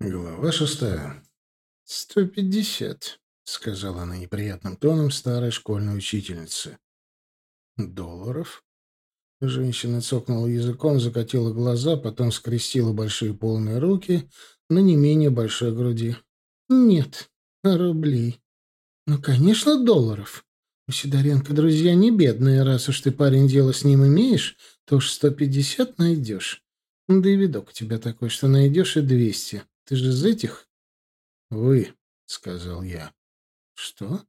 Глава шестая. «Сто пятьдесят», — сказала она неприятным тоном старой школьной учительницы. «Долларов?» Женщина цокнула языком, закатила глаза, потом скрестила большие полные руки на не менее большой груди. «Нет, рублей. Ну, конечно, долларов. У Сидоренко друзья не бедные, раз уж ты, парень, дело с ним имеешь, то уж сто пятьдесят найдешь. Да и видок у тебя такой, что найдешь и двести. Ты же из этих? Вы, сказал я. Что?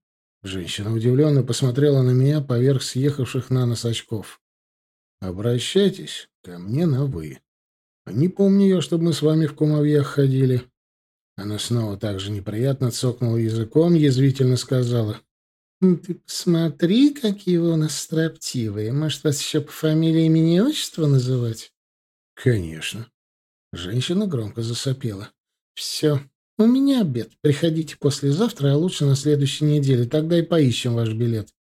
Женщина удивленно посмотрела на меня поверх съехавших на нос очков. Обращайтесь ко мне на «вы». Не помню я, чтобы мы с вами в кумовьях ходили. Она снова так же неприятно цокнула языком, язвительно сказала. «Ты посмотри, какие вы у нас строптивые. Может, вас еще по фамилии, имени и отчеству называть?» «Конечно». Женщина громко засопела. «Все. У меня обед. Приходите послезавтра, а лучше на следующей неделе. Тогда и поищем ваш билет».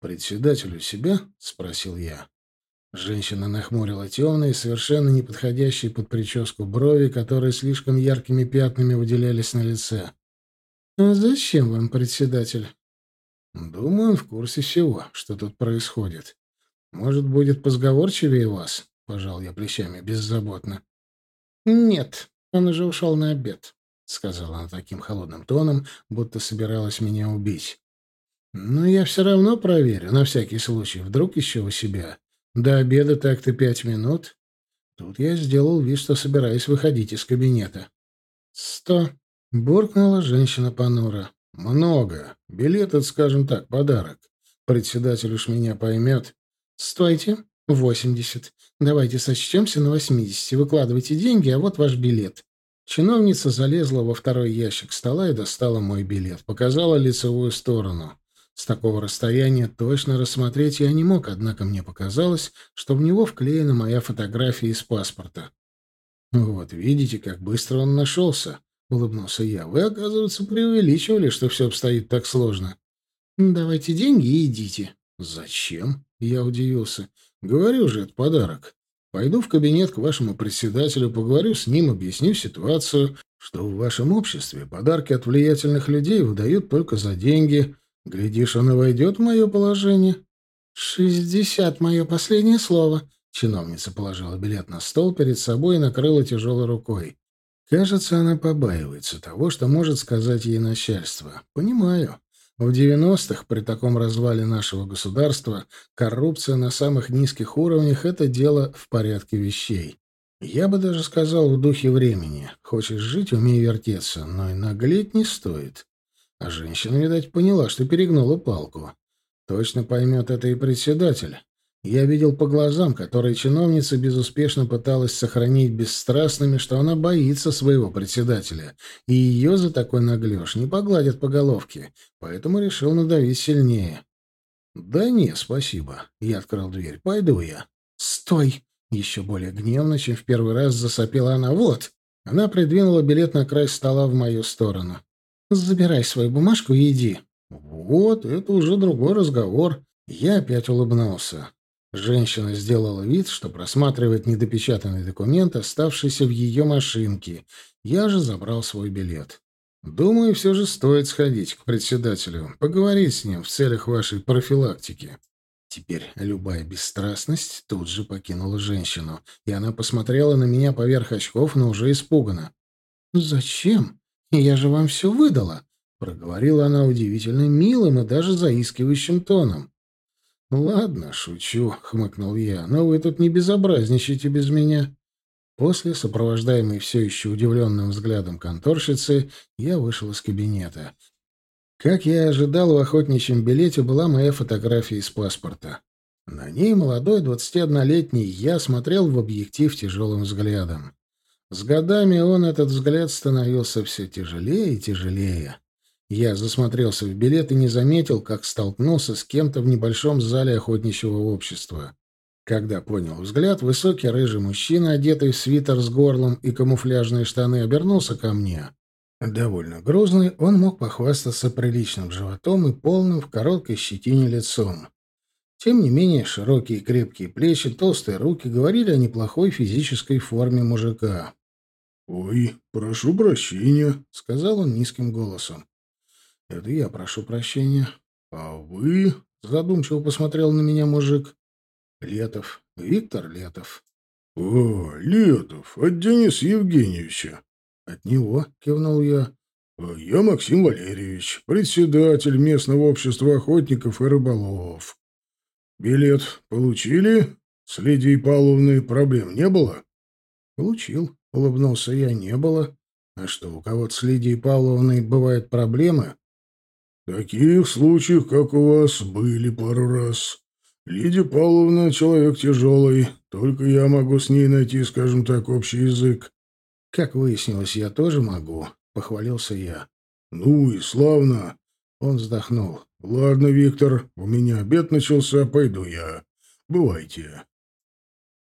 «Председатель у себя?» — спросил я. Женщина нахмурила темные, совершенно неподходящие под прическу брови, которые слишком яркими пятнами выделялись на лице. «А зачем вам председатель?» «Думаю, он в курсе всего, что тут происходит. Может, будет позговорчивее вас?» — пожал я плечами беззаботно. «Нет, он уже ушел на обед», — сказала она таким холодным тоном, будто собиралась меня убить. «Но я все равно проверю, на всякий случай. Вдруг еще у себя. До обеда так-то пять минут». Тут я сделал вид, что собираюсь выходить из кабинета. «Сто», — буркнула женщина понуро. «Много. Билет — это, скажем так, подарок. Председатель уж меня поймет». «Стойте. «Восемьдесят. Давайте сочтемся на восьмидесяти. Выкладывайте деньги, а вот ваш билет». Чиновница залезла во второй ящик стола и достала мой билет. Показала лицевую сторону. С такого расстояния точно рассмотреть я не мог, однако мне показалось, что в него вклеена моя фотография из паспорта. «Вот, видите, как быстро он нашелся», — улыбнулся я. «Вы, оказывается, преувеличивали, что все обстоит так сложно». «Давайте деньги и идите». «Зачем?» — я удивился. Говорю же, это подарок. Пойду в кабинет к вашему председателю, поговорю с ним, объясню ситуацию, что в вашем обществе подарки от влиятельных людей выдают только за деньги. Глядишь, он и войдет в мое положение. «Шестьдесят — мое последнее слово», — чиновница положила билет на стол перед собой и накрыла тяжелой рукой. Кажется, она побаивается того, что может сказать ей начальство. Понимаю. В 90-х при таком развале нашего государства коррупция на самых низких уровнях — это дело в порядке вещей. Я бы даже сказал в духе времени. Хочешь жить — умей вертеться, но и наглеть не стоит. А женщина, видать, поняла, что перегнула палку. Точно поймет это и председатель. Я видел по глазам, которые чиновница безуспешно пыталась сохранить бесстрастными, что она боится своего председателя, и ее за такой наглеж не погладят по головке, поэтому решил надавить сильнее. «Да не, спасибо». Я открыл дверь. «Пойду я». «Стой!» Еще более гневно, чем в первый раз засопела она. «Вот!» Она придвинула билет на край стола в мою сторону. «Забирай свою бумажку и иди». «Вот, это уже другой разговор». Я опять улыбнулся. Женщина сделала вид, что просматривает недопечатанный документ, оставшийся в ее машинке. Я же забрал свой билет. Думаю, все же стоит сходить к председателю, поговорить с ним в целях вашей профилактики. Теперь любая бесстрастность тут же покинула женщину, и она посмотрела на меня поверх очков, но уже испуганно. «Зачем? Я же вам все выдала», — проговорила она удивительно милым и даже заискивающим тоном. «Ладно, шучу», — хмыкнул я, — «но вы тут не безобразничайте без меня». После, сопровождаемой все еще удивленным взглядом конторщицы, я вышел из кабинета. Как я и ожидал, в охотничьем билете была моя фотография из паспорта. На ней молодой, 21-летний я смотрел в объектив тяжелым взглядом. С годами он, этот взгляд, становился все тяжелее и тяжелее. Я засмотрелся в билет и не заметил, как столкнулся с кем-то в небольшом зале охотничьего общества. Когда понял взгляд, высокий рыжий мужчина, одетый в свитер с горлом и камуфляжные штаны, обернулся ко мне. Довольно грозный, он мог похвастаться приличным животом и полным в короткой щетине лицом. Тем не менее, широкие крепкие плечи, толстые руки говорили о неплохой физической форме мужика. «Ой, прошу прощения», — сказал он низким голосом. «Это я прошу прощения. А вы...» — задумчиво посмотрел на меня мужик. «Летов. Виктор Летов». «О, Летов, от Дениса Евгеньевича». «От него», — кивнул я. «А «Я Максим Валерьевич, председатель местного общества охотников и рыболовов. Билет получили? С Лидией Павловной проблем не было?» «Получил», — улыбнулся я, — «не было. А что, у кого-то с Лидией Павловной бывают проблемы?» «Таких случаев, как у вас, были пару раз. Лидия Павловна — человек тяжелый, только я могу с ней найти, скажем так, общий язык». «Как выяснилось, я тоже могу», — похвалился я. «Ну и славно!» — он вздохнул. «Ладно, Виктор, у меня обед начался, пойду я. Бывайте».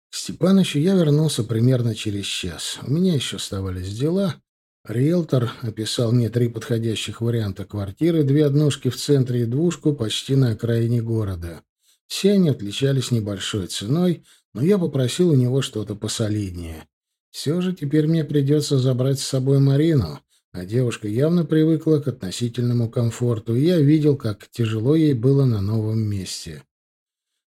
К Степанычу я вернулся примерно через час. У меня еще оставались дела. Риэлтор описал мне три подходящих варианта квартиры, две однушки в центре и двушку почти на окраине города. Все они отличались небольшой ценой, но я попросил у него что-то посолиднее. Все же теперь мне придется забрать с собой Марину, а девушка явно привыкла к относительному комфорту, и я видел, как тяжело ей было на новом месте.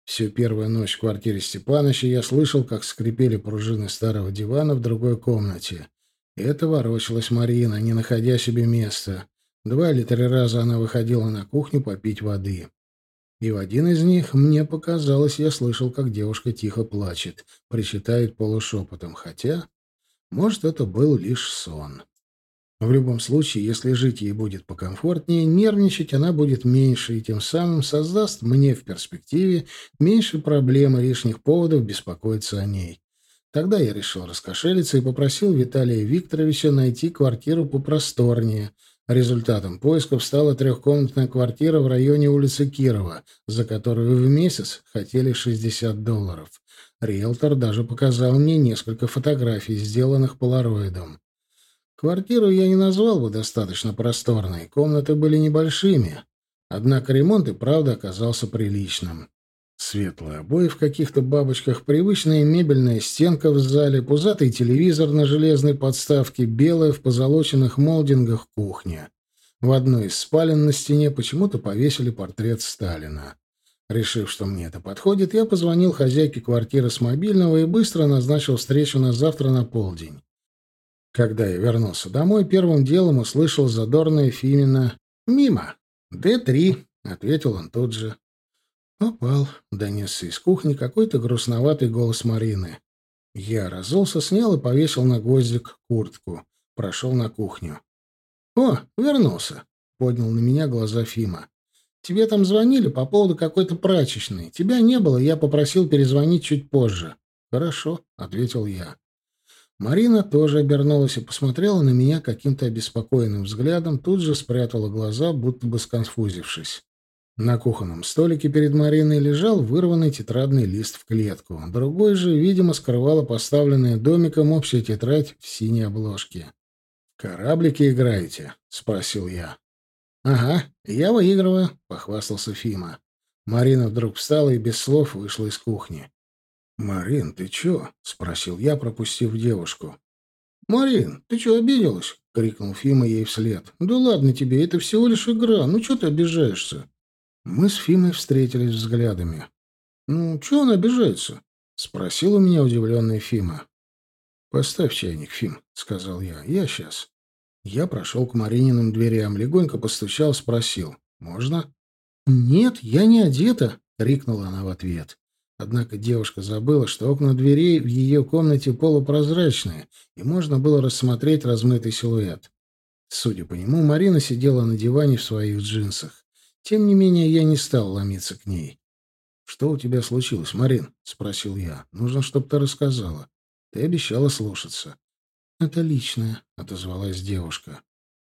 Всю первую ночь в квартире Степаныча я слышал, как скрипели пружины старого дивана в другой комнате. Это ворочалась Марина, не находя себе места. Два или три раза она выходила на кухню попить воды. И в один из них мне показалось, я слышал, как девушка тихо плачет, причитает полушепотом, хотя, может, это был лишь сон. В любом случае, если жить ей будет покомфортнее, нервничать она будет меньше и тем самым создаст мне в перспективе меньше проблем и лишних поводов беспокоиться о ней. Тогда я решил раскошелиться и попросил Виталия Викторовича найти квартиру попросторнее — Результатом поисков стала трехкомнатная квартира в районе улицы Кирова, за которую в месяц хотели 60 долларов. Риэлтор даже показал мне несколько фотографий, сделанных полароидом. Квартиру я не назвал бы достаточно просторной, комнаты были небольшими. Однако ремонт и правда оказался приличным. Светлые обои в каких-то бабочках, привычная мебельная стенка в зале, пузатый телевизор на железной подставке, белая в позолоченных молдингах кухня. В одной из спален на стене почему-то повесили портрет Сталина. Решив, что мне это подходит, я позвонил хозяйке квартиры с мобильного и быстро назначил встречу на завтра на полдень. Когда я вернулся домой, первым делом услышал задорное Фимина «Мимо! Д-3», — ответил он тут же. «Попал», — донесся из кухни какой-то грустноватый голос Марины. Я разулся, снял и повесил на гвоздик куртку. Прошел на кухню. «О, вернулся», — поднял на меня глаза Фима. «Тебе там звонили по поводу какой-то прачечной. Тебя не было, я попросил перезвонить чуть позже». «Хорошо», — ответил я. Марина тоже обернулась и посмотрела на меня каким-то обеспокоенным взглядом, тут же спрятала глаза, будто бы сконфузившись. На кухонном столике перед Мариной лежал вырванный тетрадный лист в клетку. Другой же, видимо, скрывала поставленная домиком общая тетрадь в синей обложке. «Кораблики играете?» — спросил я. «Ага, я выигрываю», — похвастался Фима. Марина вдруг встала и без слов вышла из кухни. «Марин, ты чё?» — спросил я, пропустив девушку. «Марин, ты чё обиделась?» — крикнул Фима ей вслед. «Да ладно тебе, это всего лишь игра. Ну чё ты обижаешься?» Мы с Фимой встретились взглядами. «Ну, чего он обижается?» — спросил у меня удивленный Фима. «Поставь чайник, Фим», — сказал я. «Я сейчас». Я прошел к Марининым дверям, легонько постучал, спросил. «Можно?» «Нет, я не одета», — крикнула она в ответ. Однако девушка забыла, что окна дверей в ее комнате полупрозрачные, и можно было рассмотреть размытый силуэт. Судя по нему, Марина сидела на диване в своих джинсах. Тем не менее, я не стал ломиться к ней. «Что у тебя случилось, Марин?» — спросил я. «Нужно, чтобы ты рассказала. Ты обещала слушаться». «Это личное», — отозвалась девушка.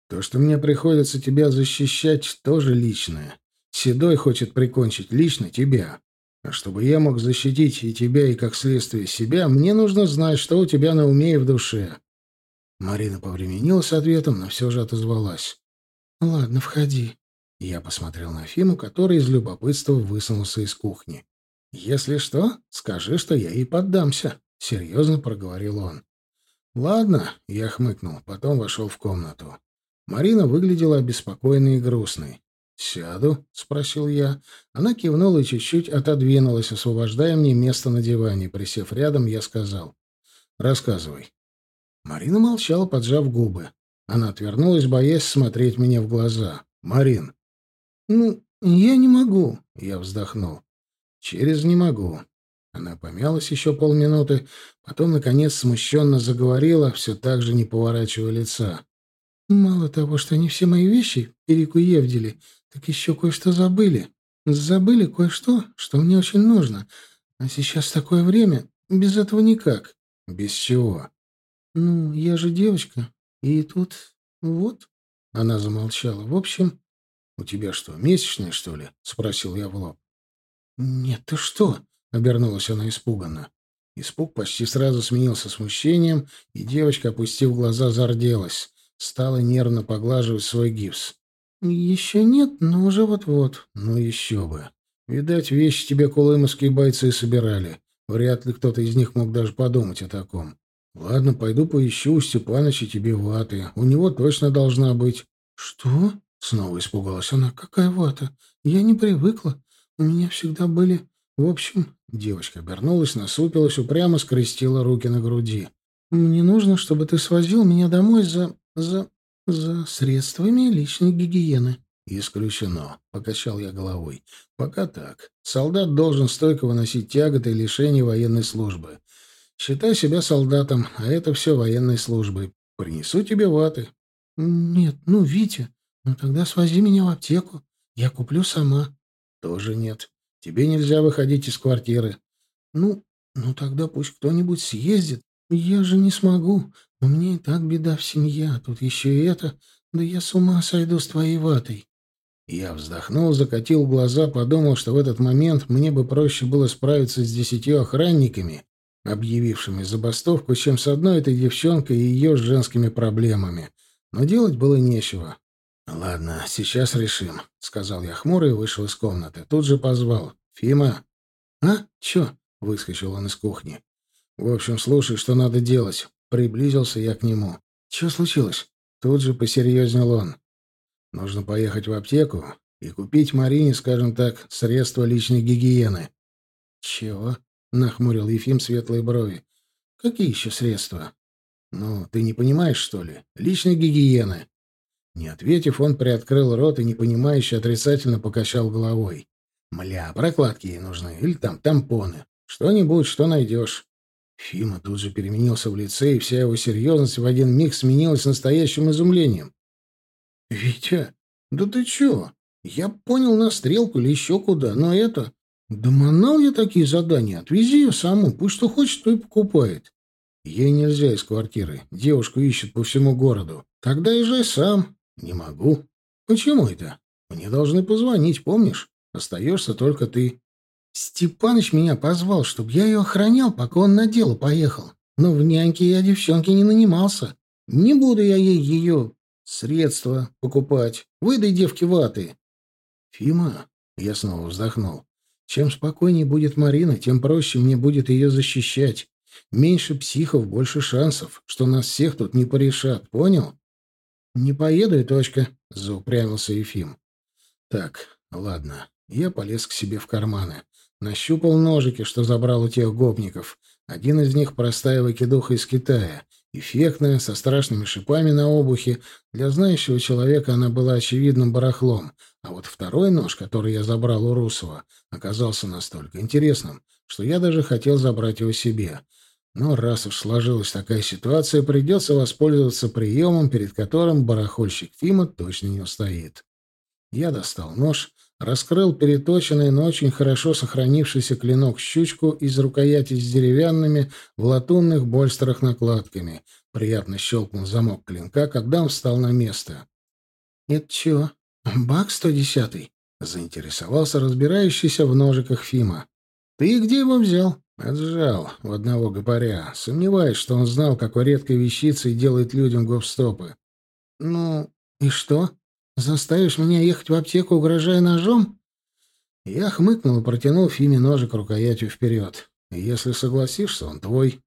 «То, что мне приходится тебя защищать, тоже личное. Седой хочет прикончить лично тебя. А чтобы я мог защитить и тебя, и, как следствие, себя, мне нужно знать, что у тебя на уме и в душе». Марина повременила с ответом, но все же отозвалась. «Ладно, входи. Я посмотрел на Фиму, который из любопытства высунулся из кухни. «Если что, скажи, что я ей поддамся», — серьезно проговорил он. «Ладно», — я хмыкнул, потом вошел в комнату. Марина выглядела обеспокоенной и грустной. «Сяду?» — спросил я. Она кивнула и чуть-чуть отодвинулась, освобождая мне место на диване. Присев рядом, я сказал. «Рассказывай». Марина молчала, поджав губы. Она отвернулась, боясь смотреть мне в глаза. «Марин». «Ну, я не могу», — я вздохнул. «Через не могу». Она помялась еще полминуты, потом, наконец, смущенно заговорила, все так же не поворачивая лица. «Мало того, что они все мои вещи перекуевдили, так еще кое-что забыли. Забыли кое-что, что мне очень нужно. А сейчас такое время, без этого никак». «Без чего?» «Ну, я же девочка, и тут... вот...» Она замолчала. «В общем...» «У тебя что, месячные, что ли?» — спросил я в лоб. «Нет, ты что?» — обернулась она испуганно. Испуг почти сразу сменился смущением, и девочка, опустив глаза, зарделась. Стала нервно поглаживать свой гипс. «Еще нет, но уже вот-вот». «Ну еще бы. Видать, вещи тебе колымовские бойцы собирали. Вряд ли кто-то из них мог даже подумать о таком. Ладно, пойду поищу у Степаныча тебе ваты. У него точно должна быть». «Что?» — снова испугалась она. «Какая вата? Я не привыкла. У меня всегда были... В общем...» Девочка обернулась, насупилась, упрямо скрестила руки на груди. «Мне нужно, чтобы ты свозил меня домой за... за... за средствами личной гигиены». «Исключено», — покачал я головой. «Пока так. Солдат должен стойко выносить тяготы и лишения военной службы. Считай себя солдатом, а это все военной службой. Принесу тебе ваты». «Нет, ну, Витя, ну тогда свози меня в аптеку. Я куплю сама». «Тоже нет. Тебе нельзя выходить из квартиры». «Ну, ну тогда пусть кто-нибудь съездит. Я же не смогу. У меня и так беда в семье, а тут еще и это. Да я с ума сойду с твоей ватой». Я вздохнул, закатил глаза, подумал, что в этот момент мне бы проще было справиться с десятью охранниками, объявившими забастовку, чем с одной этой девчонкой и ее женскими проблемами. Но делать было нечего. «Ладно, сейчас решим», — сказал я хмуро и вышел из комнаты. Тут же позвал. «Фима?» «А? Чё?» — выскочил он из кухни. «В общем, слушай, что надо делать». Приблизился я к нему. «Чё случилось?» Тут же посерьезнел он. «Нужно поехать в аптеку и купить Марине, скажем так, средства личной гигиены». «Чего?» — нахмурил Ефим светлые брови. «Какие еще средства?» «Ну, ты не понимаешь, что ли? Личной гигиены». Не ответив, он приоткрыл рот и непонимающе отрицательно покачал головой. «Мля, прокладки ей нужны, или там тампоны. Что-нибудь, что найдешь». Фима тут же переменился в лице, и вся его серьезность в один миг сменилась настоящим изумлением. «Витя, да ты чё? Я понял на стрелку или еще куда, но это... Да манал я такие задания, отвези ее саму, пусть что хочет, то и покупает. Ей нельзя из квартиры, девушку ищут по всему городу. Тогда езжай сам. Не могу. Почему это? Мне должны позвонить, помнишь? Остаешься только ты. Степаныч меня позвал, чтобы я ее охранял, пока он на дело поехал. Но в няньке я девчонки не нанимался. Не буду я ей ее средства покупать. Выдай девке ваты. Фима, я снова вздохнул. Чем спокойнее будет Марина, тем проще мне будет ее защищать. Меньше психов, больше шансов, что нас всех тут не порешат, понял? Не поеду и точка, заупрямился Ефим. Так, ладно. Я полез к себе в карманы. Нащупал ножики, что забрал у тех гопников. Один из них простая выкидуха из Китая. Эффектная, со страшными шипами на обухе. Для знающего человека она была очевидным барахлом. А вот второй нож, который я забрал у Русова, оказался настолько интересным, что я даже хотел забрать его себе. Но раз уж сложилась такая ситуация, придется воспользоваться приемом, перед которым барахольщик Фима точно не устоит. Я достал нож, раскрыл переточенный, но очень хорошо сохранившийся клинок-щучку из рукояти с деревянными в латунных больстерах накладками. Приятно щелкнул замок клинка, когда он встал на место. «Это чего?» «Бак 110-й?» — заинтересовался разбирающийся в ножиках Фима. «Ты где его взял?» «Отжал в одного гопаря. Сомневаюсь, что он знал, какой редкой вещицей делает людям гофстопы». «Ну, и что? Заставишь меня ехать в аптеку, угрожая ножом?» Я хмыкнул и протянул Фиме ножик рукоятью вперед. «Если согласишься, он твой».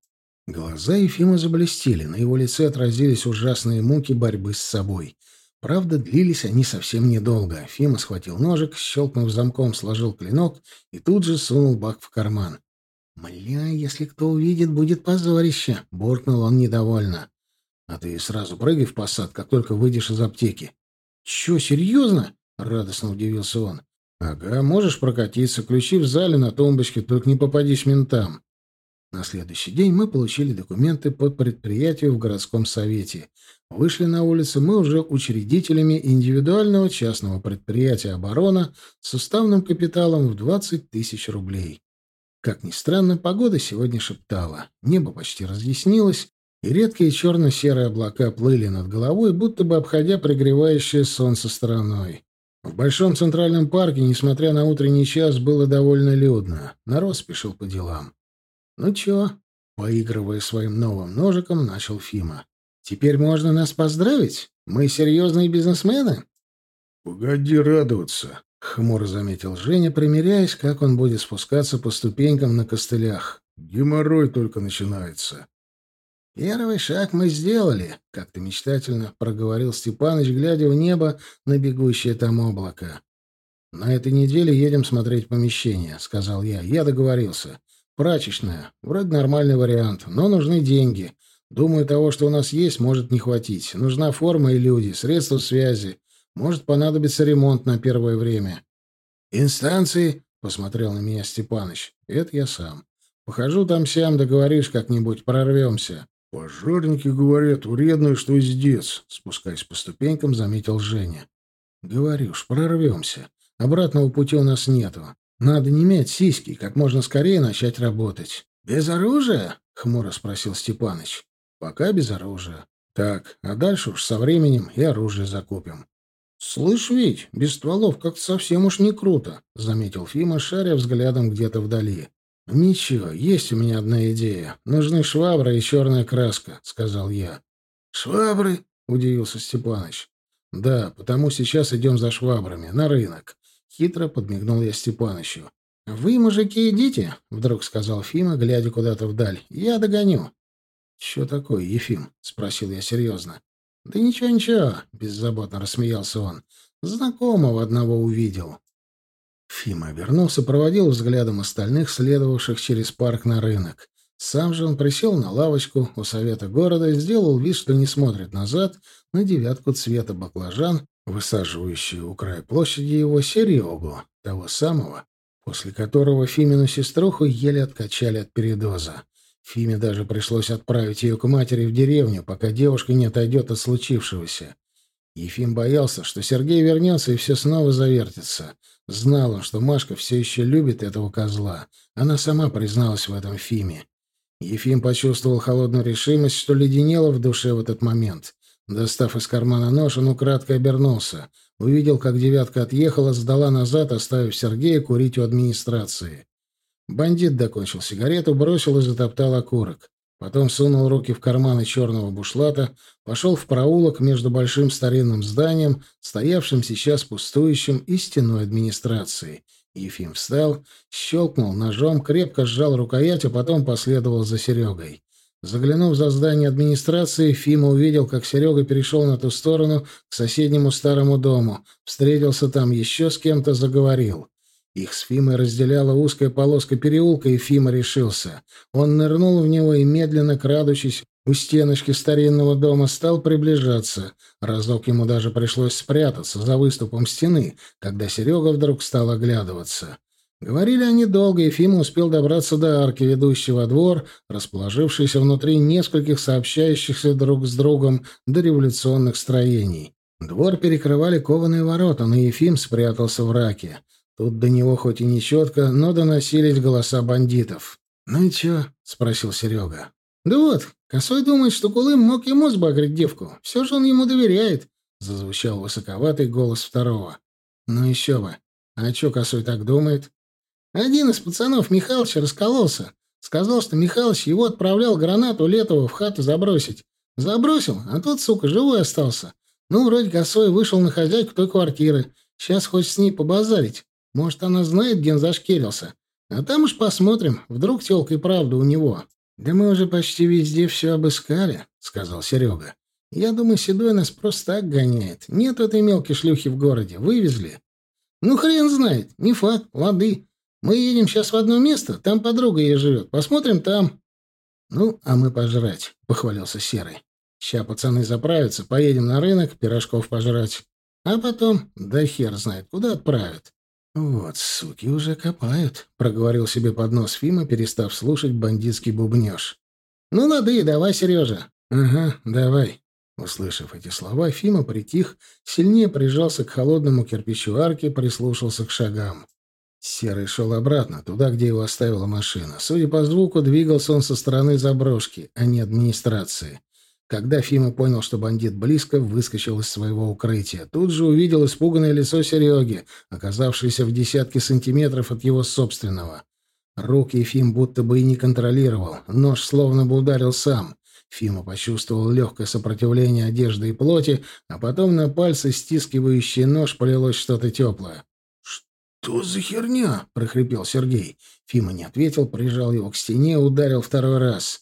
Глаза Ефима заблестели, на его лице отразились ужасные муки борьбы с собой. Правда, длились они совсем недолго. Фима схватил ножик, щелкнув замком, сложил клинок и тут же сунул бак в карман. «Мля, если кто увидит, будет позорище!» — буркнул он недовольно. «А ты сразу прыгай в посад, как только выйдешь из аптеки». «Чё, серьезно?» — радостно удивился он. «Ага, можешь прокатиться, ключи в зале на тумбочке, только не попадись ментам». На следующий день мы получили документы по предприятию в городском совете. Вышли на улицу мы уже учредителями индивидуального частного предприятия «Оборона» с уставным капиталом в 20 тысяч рублей. Как ни странно, погода сегодня шептала. Небо почти разъяснилось, и редкие черно-серые облака плыли над головой, будто бы обходя пригревающее солнце стороной. В Большом Центральном парке, несмотря на утренний час, было довольно людно. Народ спешил по делам. «Ну чё?» — поигрывая своим новым ножиком, начал Фима. «Теперь можно нас поздравить? Мы серьезные бизнесмены?» «Погоди радоваться», — хмуро заметил Женя, примеряясь, как он будет спускаться по ступенькам на костылях. «Геморрой только начинается». «Первый шаг мы сделали», — как-то мечтательно проговорил Степаныч, глядя в небо на бегущее там облако. «На этой неделе едем смотреть помещение», — сказал я. «Я договорился. Прачечная. Вроде нормальный вариант, но нужны деньги. Думаю, того, что у нас есть, может не хватить. Нужна форма и люди, средства связи. Может понадобиться ремонт на первое время». «Инстанции?» — посмотрел на меня Степаныч. «Это я сам. Похожу там-сям, договоришь как-нибудь, прорвемся». «Пожарники говорят, вредно, что издец», — спускаясь по ступенькам, заметил Женя. «Говорю ж, прорвемся. Обратного пути у нас нету. Надо не мять сиськи, как можно скорее начать работать». «Без оружия?» — хмуро спросил Степаныч. «Пока без оружия. Так, а дальше уж со временем и оружие закупим». «Слышь, ведь, без стволов как-то совсем уж не круто», — заметил Фима, шаря взглядом где-то вдали. «Ничего, есть у меня одна идея. Нужны швабра и черная краска», — сказал я. «Швабры?» — удивился Степаныч. «Да, потому сейчас идем за швабрами, на рынок». Хитро подмигнул я Степанычу. «Вы, мужики, идите», — вдруг сказал Фима, глядя куда-то вдаль. «Я догоню». «Что такое, Ефим?» — спросил я серьезно. «Да ничего-ничего», — беззаботно рассмеялся он. «Знакомого одного увидел». Фима вернулся, проводил взглядом остальных, следовавших через парк на рынок. Сам же он присел на лавочку у совета города сделал вид, что не смотрит назад на девятку цвета баклажан, высаживающую у края площади его Серегу, того самого, после которого Фимину сеструху еле откачали от передоза. Фиме даже пришлось отправить ее к матери в деревню, пока девушка не отойдет от случившегося. Ефим боялся, что Сергей вернется и все снова завертится. Знал он, что Машка все еще любит этого козла. Она сама призналась в этом Фиме. Ефим почувствовал холодную решимость, что леденело в душе в этот момент. Достав из кармана нож, он украдкой обернулся. Увидел, как девятка отъехала, сдала назад, оставив Сергея курить у администрации. Бандит докончил сигарету, бросил и затоптал окурок. Потом сунул руки в карманы черного бушлата, пошел в проулок между большим старинным зданием, стоявшим сейчас пустующим, и стеной администрации. Ефим встал, щелкнул ножом, крепко сжал рукоять, а потом последовал за Серегой. Заглянув за здание администрации, Фима увидел, как Серега перешел на ту сторону к соседнему старому дому, встретился там еще с кем-то, заговорил. Их с Фимой разделяла узкая полоска переулка, и Фима решился. Он нырнул в него и, медленно крадучись у стеночки старинного дома, стал приближаться. Разок ему даже пришлось спрятаться за выступом стены, когда Серега вдруг стал оглядываться. Говорили они долго, и Фима успел добраться до арки, ведущей во двор, расположившейся внутри нескольких сообщающихся друг с другом дореволюционных строений. Двор перекрывали кованые ворота, но Ефим спрятался в раке. Тут до него хоть и не четко, но доносились голоса бандитов. «Ну и чё?» — спросил Серега. «Да вот, Косой думает, что Кулым мог ему сбагрить девку. Все же он ему доверяет», — зазвучал высоковатый голос второго. «Ну еще бы. А чё Косой так думает?» «Один из пацанов Михалыча раскололся. Сказал, что Михалыч его отправлял гранату Летова в хату забросить. Забросил, а тот, сука, живой остался. Ну, вроде Косой вышел на хозяйку той квартиры. Сейчас хочет с ней побазарить. Может, она знает, где он зашкерился. А там уж посмотрим, вдруг тёлка и правда у него. «Да мы уже почти везде все обыскали», — сказал Серега. «Я думаю, Седой нас просто так гоняет. Нет этой мелкой шлюхи в городе. Вывезли». «Ну, хрен знает. Не факт. Лады. Мы едем сейчас в одно место. Там подруга ее живет. Посмотрим там». «Ну, а мы пожрать», — похвалился Серый. «Ща пацаны заправятся, поедем на рынок, пирожков пожрать. А потом, да хер знает, куда отправят». «Вот, суки, уже копают», — проговорил себе под нос Фима, перестав слушать бандитский бубнёж. «Ну, лады, давай, Сережа». «Ага, давай». Услышав эти слова, Фима притих, сильнее прижался к холодному кирпичу арки, прислушался к шагам. Серый шел обратно, туда, где его оставила машина. Судя по звуку, двигался он со стороны заброшки, а не администрации. Когда Фима понял, что бандит близко, выскочил из своего укрытия. Тут же увидел испуганное лицо Сереги, оказавшееся в десятке сантиметров от его собственного. Руки Ефим будто бы и не контролировал. Нож словно бы ударил сам. Фима почувствовал легкое сопротивление одежды и плоти, а потом на пальцы, стискивающий нож, полилось что-то теплое. «Что за херня?» — прохрипел Сергей. Фима не ответил, прижал его к стене, ударил второй раз.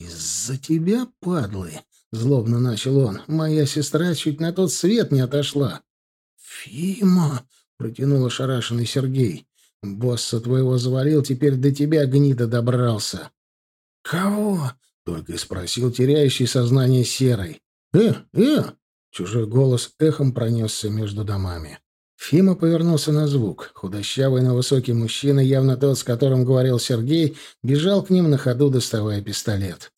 «Из-за тебя, падлы!» — злобно начал он. «Моя сестра чуть на тот свет не отошла». «Фима!» — протянул ошарашенный Сергей. «Босса твоего завалил, теперь до тебя гнида добрался». «Кого?» — только и спросил теряющий сознание серой. «Э, э!» — чужой голос эхом пронесся между домами. Фима повернулся на звук. Худощавый, но высокий мужчина, явно тот, с которым говорил Сергей, бежал к ним на ходу, доставая пистолет.